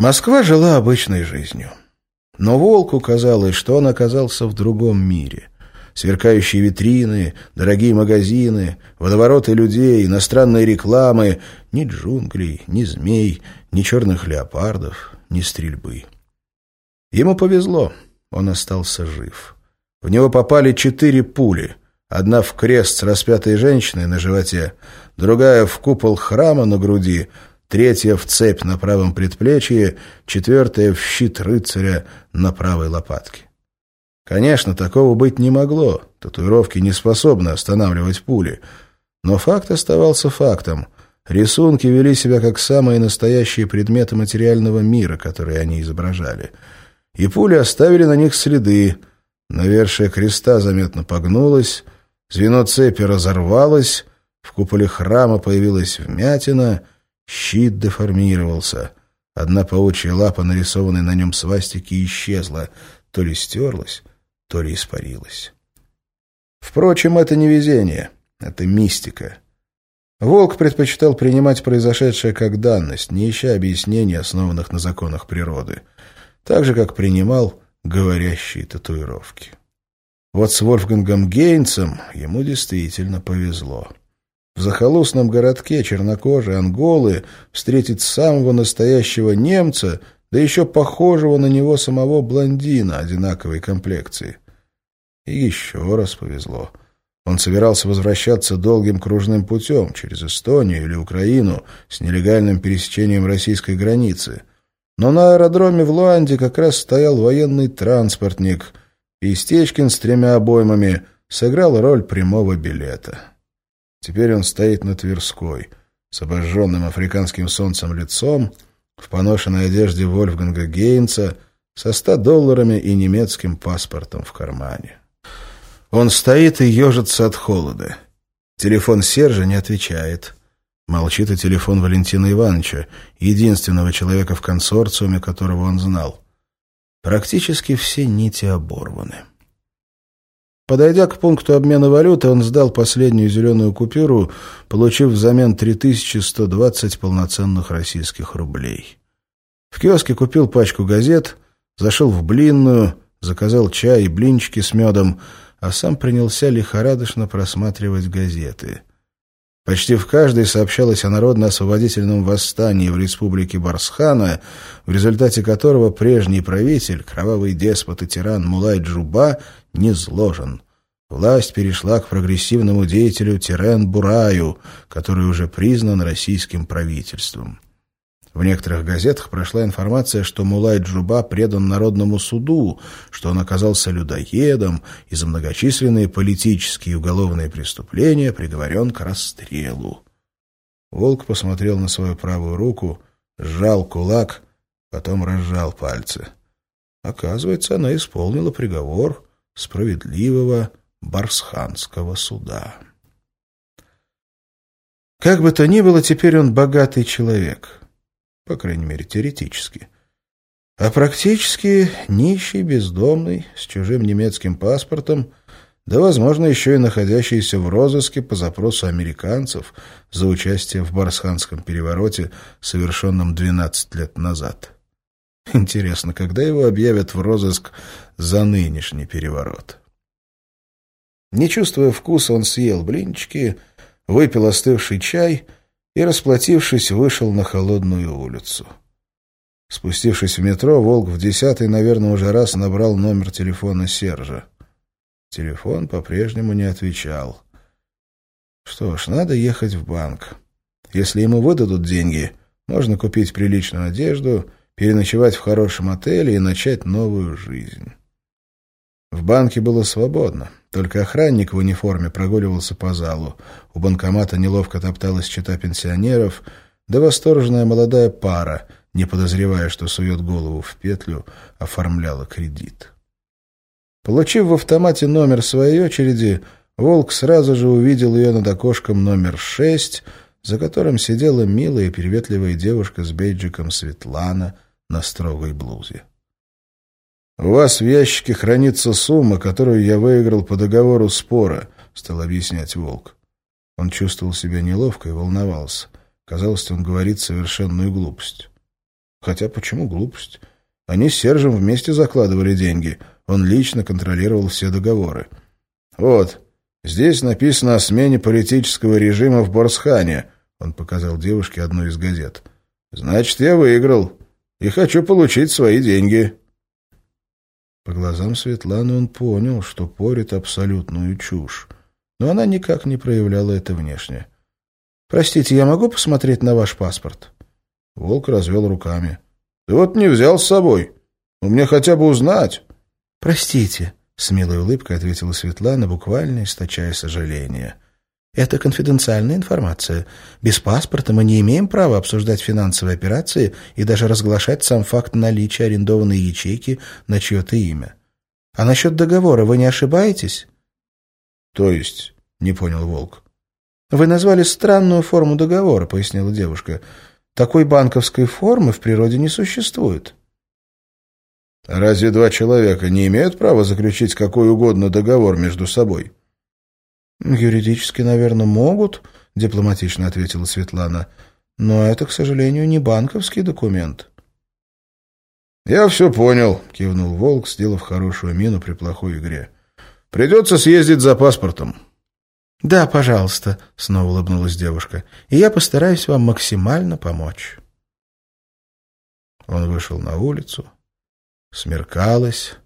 Москва жила обычной жизнью. Но Волку казалось, что он оказался в другом мире. Сверкающие витрины, дорогие магазины, водовороты людей, иностранные рекламы. Ни джунглей, ни змей, ни черных леопардов, ни стрельбы. Ему повезло, он остался жив. В него попали четыре пули. Одна в крест с распятой женщиной на животе, другая в купол храма на груди, третья в цепь на правом предплечье, четвертая в щит рыцаря на правой лопатке. Конечно, такого быть не могло, татуировки не способны останавливать пули, но факт оставался фактом. Рисунки вели себя как самые настоящие предметы материального мира, которые они изображали. И пули оставили на них следы. Навершие креста заметно погнулось, звено цепи разорвалось, в куполе храма появилась вмятина — Щит деформировался. Одна паучья лапа, нарисованная на нем свастики, исчезла. То ли стерлась, то ли испарилась. Впрочем, это не везение. Это мистика. Волк предпочитал принимать произошедшее как данность, не ища объяснений, основанных на законах природы. Так же, как принимал говорящие татуировки. Вот с Вольфгангом Гейнцем ему действительно повезло. В захолустном городке чернокожие анголы встретить самого настоящего немца, да еще похожего на него самого блондина одинаковой комплекции. И еще раз повезло. Он собирался возвращаться долгим кружным путем через Эстонию или Украину с нелегальным пересечением российской границы. Но на аэродроме в Луанде как раз стоял военный транспортник, и Стечкин с тремя обоймами сыграл роль прямого билета. Теперь он стоит на Тверской, с обожженным африканским солнцем лицом, в поношенной одежде Вольфганга Гейнца, со ста долларами и немецким паспортом в кармане. Он стоит и ежится от холода. Телефон Сержа не отвечает. Молчит и телефон Валентина Ивановича, единственного человека в консорциуме, которого он знал. Практически все нити оборваны. Подойдя к пункту обмена валюты, он сдал последнюю зеленую купюру, получив взамен 3120 полноценных российских рублей. В киоске купил пачку газет, зашел в блинную, заказал чай и блинчики с медом, а сам принялся лихорадочно просматривать газеты. Почти в каждой сообщалось о народно-освободительном восстании в республике Барсхана, в результате которого прежний правитель, кровавый деспот и тиран Мулай Джуба, не. Власть перешла к прогрессивному деятелю Тирен Бураю, который уже признан российским правительством. В некоторых газетах прошла информация, что Мулай Джуба предан народному суду, что он оказался людоедом и за многочисленные политические и уголовные преступления приговорен к расстрелу. Волк посмотрел на свою правую руку, сжал кулак, потом разжал пальцы. Оказывается, она исполнила приговор справедливого Барсханского суда. Как бы то ни было, теперь он богатый человек. По крайней мере, теоретически. А практически нищий, бездомный, с чужим немецким паспортом, да, возможно, еще и находящийся в розыске по запросу американцев за участие в Барсханском перевороте, совершенном 12 лет назад. Интересно, когда его объявят в розыск за нынешний переворот? Не чувствуя вкуса, он съел блинчики, выпил остывший чай и, расплатившись, вышел на холодную улицу. Спустившись в метро, Волк в десятый, наверное, уже раз набрал номер телефона Сержа. Телефон по-прежнему не отвечал. Что ж, надо ехать в банк. Если ему выдадут деньги, можно купить приличную одежду, переночевать в хорошем отеле и начать новую жизнь. В банке было свободно. Только охранник в униформе прогуливался по залу. У банкомата неловко топталась чета пенсионеров, да восторженная молодая пара, не подозревая, что сует голову в петлю, оформляла кредит. Получив в автомате номер своей очереди, Волк сразу же увидел ее над окошком номер шесть, за которым сидела милая и приветливая девушка с бейджиком Светлана на строгой блузе. «У вас в ящике хранится сумма, которую я выиграл по договору спора», — стал объяснять Волк. Он чувствовал себя неловко и волновался. Казалось, он говорит совершенную глупость. Хотя почему глупость? Они с Сержем вместе закладывали деньги. Он лично контролировал все договоры. Вот, здесь написано о смене политического режима в Борсхане. Он показал девушке одну из газет. Значит, я выиграл. И хочу получить свои деньги. По глазам Светланы он понял, что порит абсолютную чушь. Но она никак не проявляла это внешне. «Простите, я могу посмотреть на ваш паспорт?» Волк развел руками. «Ты вот не взял с собой. У меня хотя бы узнать». «Простите», — с милой улыбкой ответила Светлана, буквально источая сожаление. «Это конфиденциальная информация. Без паспорта мы не имеем права обсуждать финансовые операции и даже разглашать сам факт наличия арендованной ячейки на чье-то имя. А насчет договора вы не ошибаетесь?» «То есть?» — не понял Волк. «Вы назвали странную форму договора», — пояснила девушка. «Такой банковской формы в природе не существует». «Разве два человека не имеют права заключить какой угодно договор между собой?» «Юридически, наверное, могут», — дипломатично ответила Светлана. «Но это, к сожалению, не банковский документ». «Я все понял», — кивнул Волк, сделав хорошую мину при плохой игре. «Придется съездить за паспортом». «Да, пожалуйста», — снова улыбнулась девушка, — «и я постараюсь вам максимально помочь». Он вышел на улицу. Смеркалось.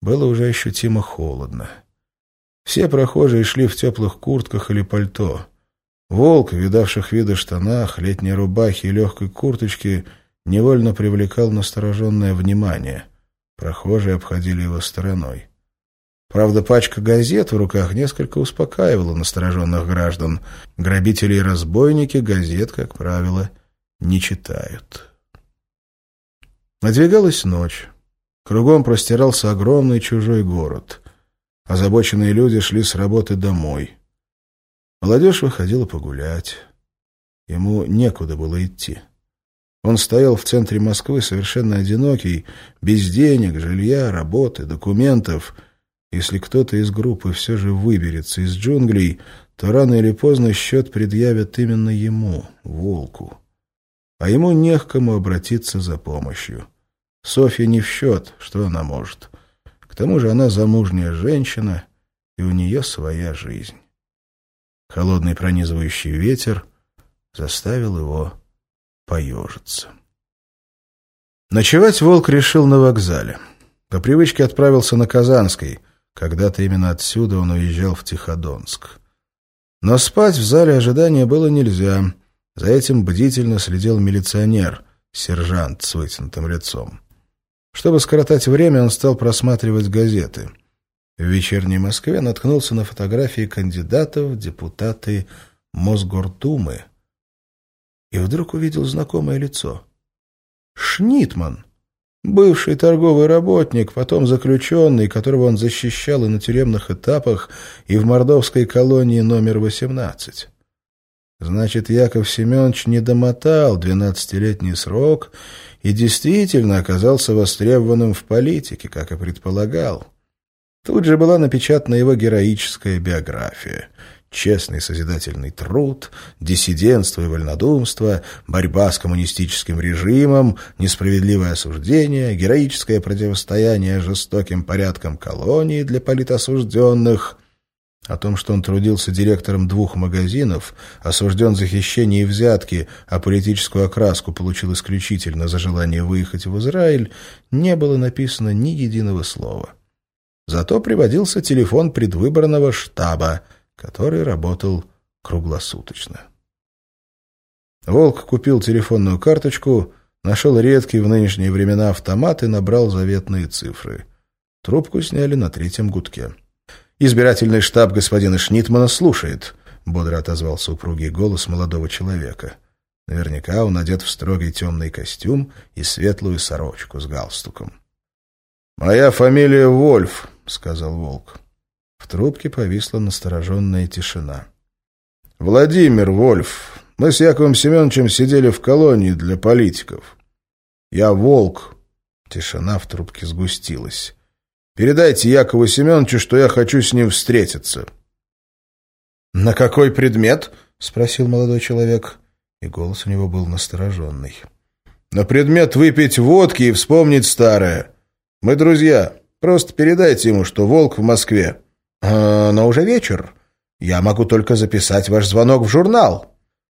Было уже ощутимо холодно. Все прохожие шли в теплых куртках или пальто. Волк, видавших виды штанах, летней рубахе и легкой курточке, невольно привлекал настороженное внимание. Прохожие обходили его стороной. Правда, пачка газет в руках несколько успокаивала настороженных граждан. Грабители и разбойники газет, как правило, не читают. Надвигалась ночь. Кругом простирался огромный чужой город. Озабоченные люди шли с работы домой. Молодежь выходила погулять. Ему некуда было идти. Он стоял в центре Москвы совершенно одинокий, без денег, жилья, работы, документов — если кто-то из группы все же выберется из джунглей, то рано или поздно счет предъявят именно ему, волку. А ему не к кому обратиться за помощью. Софья не в счет, что она может. Тому же она замужняя женщина, и у нее своя жизнь. Холодный пронизывающий ветер заставил его поежиться. Ночевать волк решил на вокзале. По привычке отправился на Казанской, когда-то именно отсюда он уезжал в Тиходонск. Но спать в зале ожидания было нельзя. За этим бдительно следил милиционер, сержант с вытянутым лицом. Чтобы скоротать время, он стал просматривать газеты. В вечерней Москве наткнулся на фотографии кандидатов в депутаты Мосгортумы и вдруг увидел знакомое лицо. Шнитман, Бывший торговый работник, потом заключенный, которого он защищал и на тюремных этапах, и в мордовской колонии номер 18. Значит, Яков Семенович не домотал двенадцатилетний срок и действительно оказался востребованным в политике, как и предполагал. Тут же была напечатана его героическая биография — честный созидательный труд, диссидентство и вольнодумство, борьба с коммунистическим режимом, несправедливое осуждение, героическое противостояние жестоким порядкам колонии для политосужденных. О том, что он трудился директором двух магазинов, осужден за хищение и взятки, а политическую окраску получил исключительно за желание выехать в Израиль, не было написано ни единого слова. Зато приводился телефон предвыборного штаба – который работал круглосуточно. Волк купил телефонную карточку, нашел редкий в нынешние времена автомат и набрал заветные цифры. Трубку сняли на третьем гудке. «Избирательный штаб господина Шнитмана слушает», — бодро отозвался упругий голос молодого человека. Наверняка он одет в строгий темный костюм и светлую сорочку с галстуком. «Моя фамилия Вольф», — сказал Волк. В трубке повисла настороженная тишина. «Владимир Вольф, мы с Яковом Семеновичем сидели в колонии для политиков. Я волк». Тишина в трубке сгустилась. «Передайте Якову Семеновичу, что я хочу с ним встретиться». «На какой предмет?» — спросил молодой человек, и голос у него был настороженный. На предмет выпить водки и вспомнить старое. Мы друзья. Просто передайте ему, что волк в Москве». «А, «Но уже вечер. Я могу только записать ваш звонок в журнал».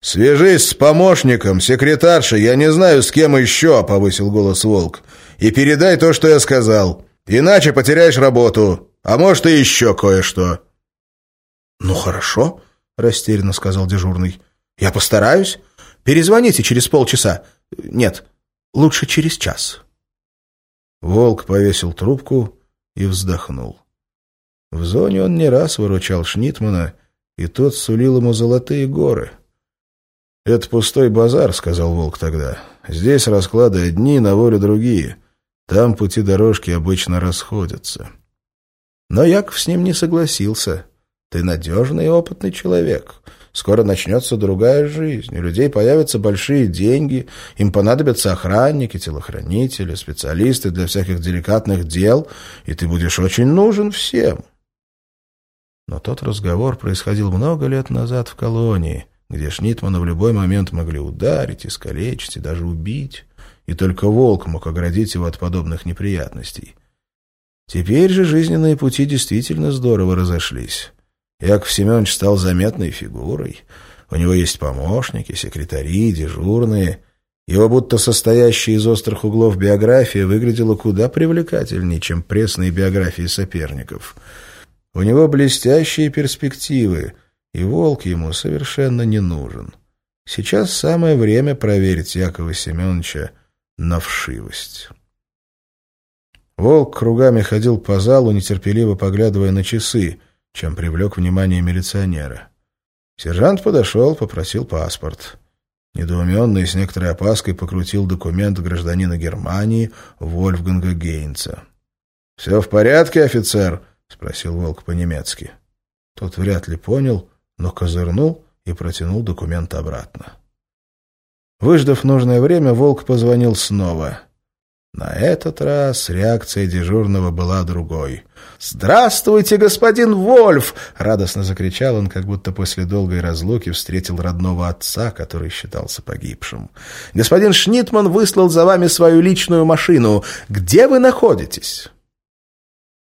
«Свяжись с помощником, секретаршей, я не знаю, с кем еще», — повысил голос Волк. «И передай то, что я сказал. Иначе потеряешь работу, а может и еще кое-что». «Ну, хорошо», — растерянно сказал дежурный. «Я постараюсь. Перезвоните через полчаса. Нет, лучше через час». Волк повесил трубку и вздохнул. В зоне он не раз выручал Шнитмана, и тот сулил ему золотые горы — «Это пустой базар», — сказал Волк тогда. «Здесь расклады одни, на волю другие. Там пути дорожки обычно расходятся». Но Яков с ним не согласился. «Ты надежный и опытный человек. Скоро начнется другая жизнь. У людей появятся большие деньги, им понадобятся охранники, телохранители, специалисты для всяких деликатных дел, и ты будешь очень нужен всем». Но тот разговор происходил много лет назад в колонии, где Шнитмана в любой момент могли ударить, искалечить и даже убить, и только волк мог оградить его от подобных неприятностей. Теперь же жизненные пути действительно здорово разошлись. Яков Семенович стал заметной фигурой. У него есть помощники, секретари, дежурные. Его будто состоящая из острых углов биография выглядела куда привлекательнее, чем пресные биографии соперников. У него блестящие перспективы — и волк ему совершенно не нужен. Сейчас самое время проверить Якова Семеновича на вшивость. Волк кругами ходил по залу, нетерпеливо поглядывая на часы, чем привлек внимание милиционера. Сержант подошел, попросил паспорт. Недоуменный с некоторой опаской покрутил документ гражданина Германии Вольфганга Гейнца. — Все в порядке, офицер? — спросил Волк по-немецки. Тот вряд ли понял, но козырнул и протянул документ обратно. Выждав нужное время, Волк позвонил снова. На этот раз реакция дежурного была другой. «Здравствуйте, господин Вольф!» — радостно закричал он, как будто после долгой разлуки встретил родного отца, который считался погибшим. «Господин Шнитман выслал за вами свою личную машину. Где вы находитесь?»